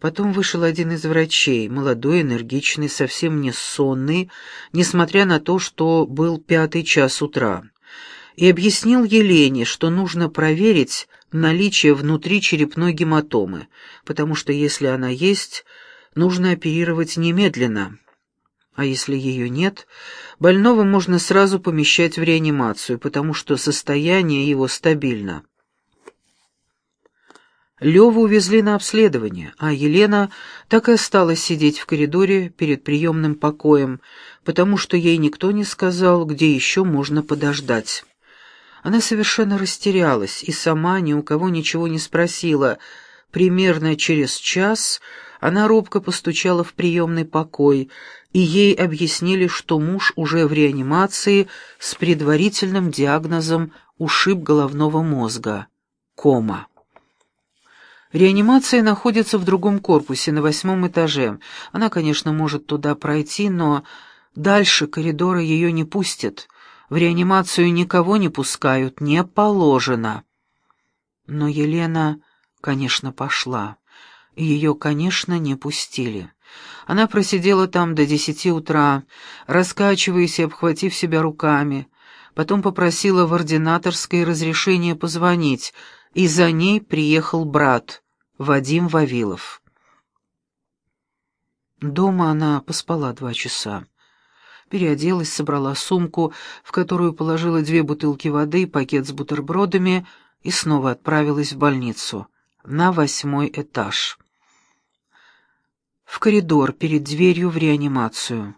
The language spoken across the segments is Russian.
Потом вышел один из врачей, молодой, энергичный, совсем не сонный, несмотря на то, что был пятый час утра, и объяснил Елене, что нужно проверить наличие внутри черепной гематомы, потому что если она есть, нужно оперировать немедленно. А если ее нет, больного можно сразу помещать в реанимацию, потому что состояние его стабильно. Леву увезли на обследование, а Елена так и осталась сидеть в коридоре перед приемным покоем, потому что ей никто не сказал, где еще можно подождать. Она совершенно растерялась и сама ни у кого ничего не спросила. Примерно через час она робко постучала в приемный покой, и ей объяснили, что муж уже в реанимации с предварительным диагнозом ушиб головного мозга. Кома. Реанимация находится в другом корпусе, на восьмом этаже. Она, конечно, может туда пройти, но дальше коридора ее не пустят. В реанимацию никого не пускают, не положено. Но Елена, конечно, пошла. Ее, конечно, не пустили. Она просидела там до десяти утра, раскачиваясь и обхватив себя руками. Потом попросила в ординаторской разрешение позвонить — и за ней приехал брат, Вадим Вавилов. Дома она поспала два часа. Переоделась, собрала сумку, в которую положила две бутылки воды, пакет с бутербродами и снова отправилась в больницу, на восьмой этаж. В коридор перед дверью в реанимацию.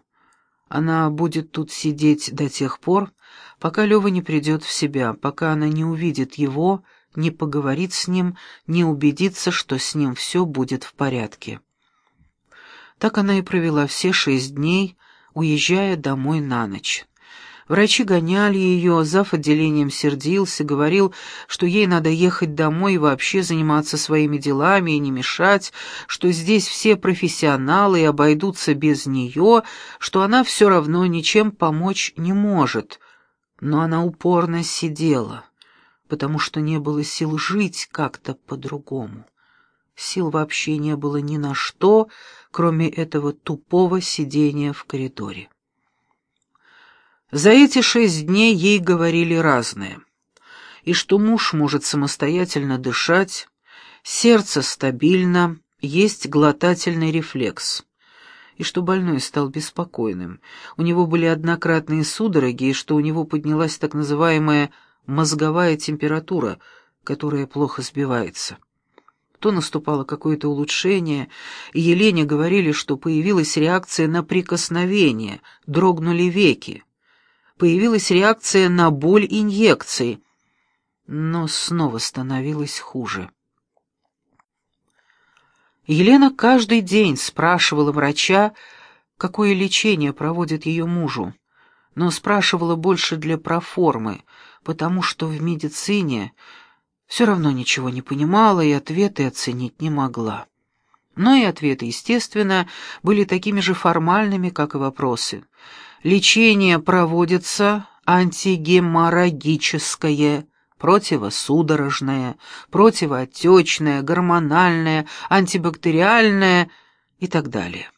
Она будет тут сидеть до тех пор, пока Лёва не придет в себя, пока она не увидит его, не поговорит с ним, не убедится, что с ним все будет в порядке. Так она и провела все шесть дней, уезжая домой на ночь. Врачи гоняли ее, зав. отделением сердился, говорил, что ей надо ехать домой и вообще заниматься своими делами и не мешать, что здесь все профессионалы обойдутся без нее, что она все равно ничем помочь не может. Но она упорно сидела потому что не было сил жить как-то по-другому. Сил вообще не было ни на что, кроме этого тупого сидения в коридоре. За эти шесть дней ей говорили разное. И что муж может самостоятельно дышать, сердце стабильно, есть глотательный рефлекс. И что больной стал беспокойным. У него были однократные судороги, и что у него поднялась так называемая мозговая температура, которая плохо сбивается. То наступало какое-то улучшение, и Елене говорили, что появилась реакция на прикосновение, дрогнули веки. Появилась реакция на боль инъекций, но снова становилось хуже. Елена каждый день спрашивала врача, какое лечение проводит ее мужу, но спрашивала больше для проформы — потому что в медицине все равно ничего не понимала и ответы оценить не могла. Но и ответы, естественно, были такими же формальными, как и вопросы. Лечение проводится антигеморрагическое, противосудорожное, противоотечное, гормональное, антибактериальное и так далее.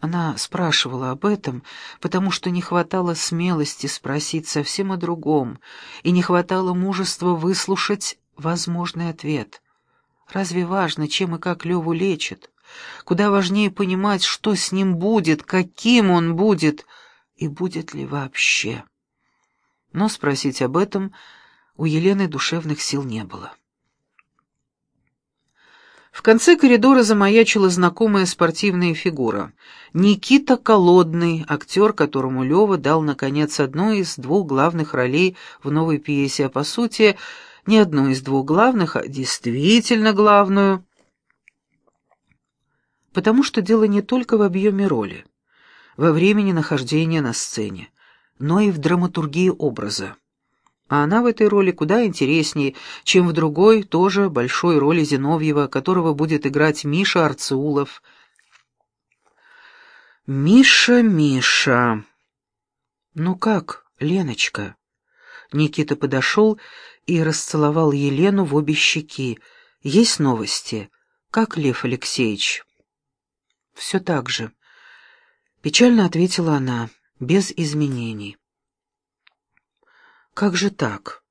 Она спрашивала об этом, потому что не хватало смелости спросить совсем о другом, и не хватало мужества выслушать возможный ответ. Разве важно, чем и как Леву лечат? Куда важнее понимать, что с ним будет, каким он будет, и будет ли вообще. Но спросить об этом у Елены душевных сил не было. В конце коридора замаячила знакомая спортивная фигура. Никита Колодный, актер, которому Лева дал, наконец, одну из двух главных ролей в новой пьесе, а, по сути, не одну из двух главных, а действительно главную. Потому что дело не только в объеме роли, во времени нахождения на сцене, но и в драматургии образа. А она в этой роли куда интереснее, чем в другой, тоже большой роли Зиновьева, которого будет играть Миша Арцеулов. «Миша, Миша!» «Ну как, Леночка?» Никита подошел и расцеловал Елену в обе щеки. «Есть новости? как Лев Алексеевич?» «Все так же», — печально ответила она, без изменений. «Как же так?»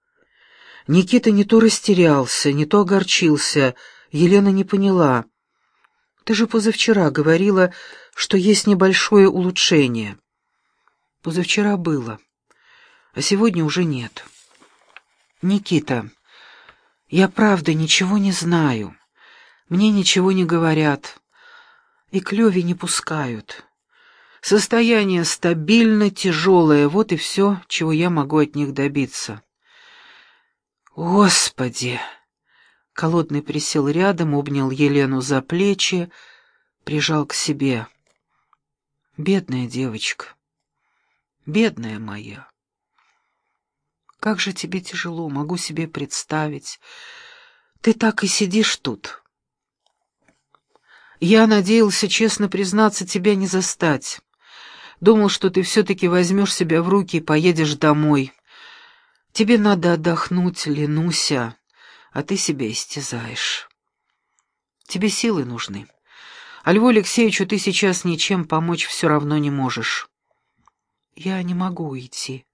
Никита не то растерялся, не то огорчился. Елена не поняла. «Ты же позавчера говорила, что есть небольшое улучшение». «Позавчера было, а сегодня уже нет». «Никита, я правда ничего не знаю. Мне ничего не говорят. И к не пускают. Состояние стабильно, тяжелое, вот и все, чего я могу от них добиться». «Господи!» Колодный присел рядом, обнял Елену за плечи, прижал к себе. «Бедная девочка, бедная моя!» Как же тебе тяжело, могу себе представить. Ты так и сидишь тут. Я надеялся, честно признаться, тебя не застать. Думал, что ты все-таки возьмешь себя в руки и поедешь домой. Тебе надо отдохнуть, Ленуся, а ты себя истязаешь. Тебе силы нужны. А Льву Алексеевичу ты сейчас ничем помочь все равно не можешь. Я не могу уйти.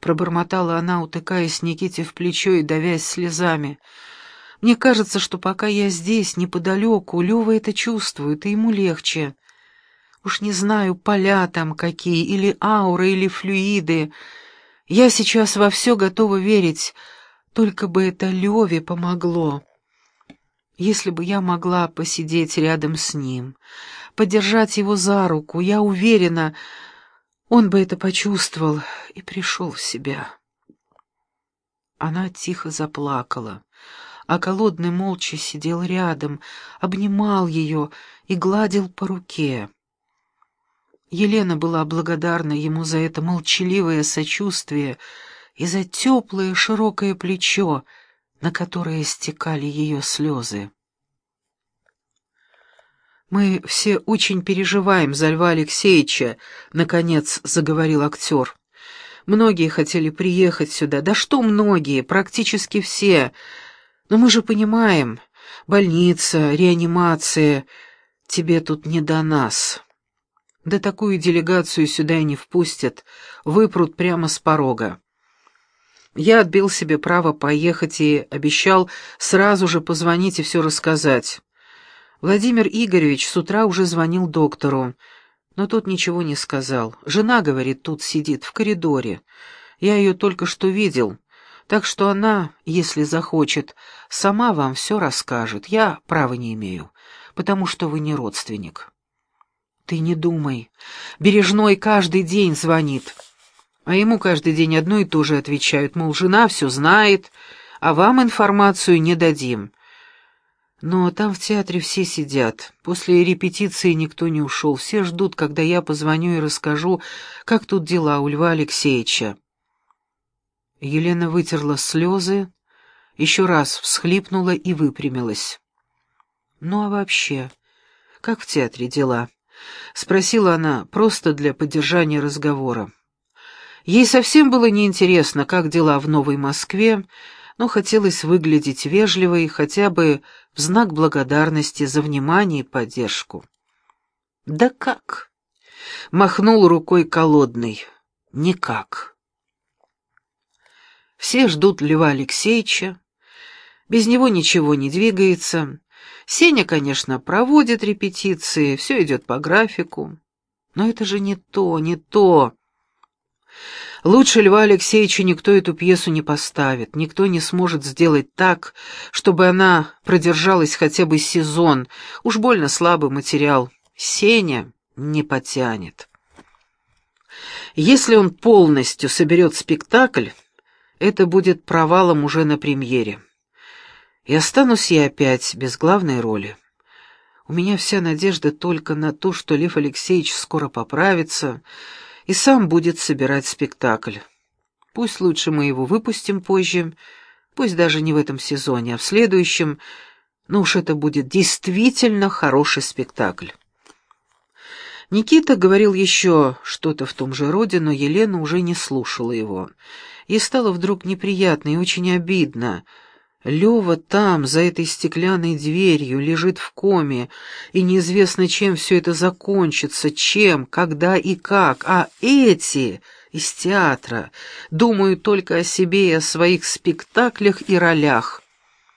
Пробормотала она, утыкаясь Никите в плечо и давясь слезами. «Мне кажется, что пока я здесь, неподалеку, Лёва это чувствует, и ему легче. Уж не знаю, поля там какие, или ауры, или флюиды. Я сейчас во все готова верить, только бы это Леве помогло. Если бы я могла посидеть рядом с ним, подержать его за руку, я уверена, он бы это почувствовал и пришел в себя. Она тихо заплакала, а Колодный молча сидел рядом, обнимал ее и гладил по руке. Елена была благодарна ему за это молчаливое сочувствие и за теплое широкое плечо, на которое стекали ее слезы. «Мы все очень переживаем за Льва Алексеевича», — наконец заговорил актер. «Многие хотели приехать сюда. Да что многие, практически все. Но мы же понимаем, больница, реанимация, тебе тут не до нас. Да такую делегацию сюда и не впустят, выпрут прямо с порога. Я отбил себе право поехать и обещал сразу же позвонить и все рассказать. Владимир Игоревич с утра уже звонил доктору, но тот ничего не сказал. Жена, говорит, тут сидит, в коридоре. Я ее только что видел, так что она, если захочет, сама вам все расскажет. Я права не имею, потому что вы не родственник. Ты не думай. Бережной каждый день звонит. А ему каждый день одно и то же отвечают, мол, жена все знает, а вам информацию не дадим. Но там в театре все сидят. После репетиции никто не ушел. Все ждут, когда я позвоню и расскажу, как тут дела у Льва Алексеевича. Елена вытерла слезы, еще раз всхлипнула и выпрямилась. «Ну а вообще, как в театре дела?» — спросила она просто для поддержания разговора. Ей совсем было неинтересно, как дела в Новой Москве, но хотелось выглядеть вежливой хотя бы в знак благодарности за внимание и поддержку. «Да как?» — махнул рукой колодный. «Никак». Все ждут Льва Алексеевича. Без него ничего не двигается. Сеня, конечно, проводит репетиции, все идет по графику. Но это же не то, не то. Лучше Льва Алексеевича никто эту пьесу не поставит, никто не сможет сделать так, чтобы она продержалась хотя бы сезон. Уж больно слабый материал. Сеня не потянет. Если он полностью соберет спектакль, это будет провалом уже на премьере. И останусь я опять без главной роли. У меня вся надежда только на то, что Лев Алексеевич скоро поправится, и сам будет собирать спектакль. Пусть лучше мы его выпустим позже, пусть даже не в этом сезоне, а в следующем, но уж это будет действительно хороший спектакль. Никита говорил еще что-то в том же роде, но Елена уже не слушала его. Ей стало вдруг неприятно и очень обидно, Лёва там, за этой стеклянной дверью, лежит в коме, и неизвестно, чем все это закончится, чем, когда и как, а эти из театра думают только о себе и о своих спектаклях и ролях,